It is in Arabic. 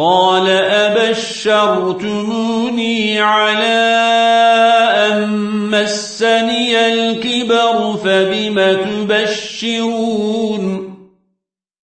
قال أبشرتموني على أن مسني الكبر فبم تبشرون؟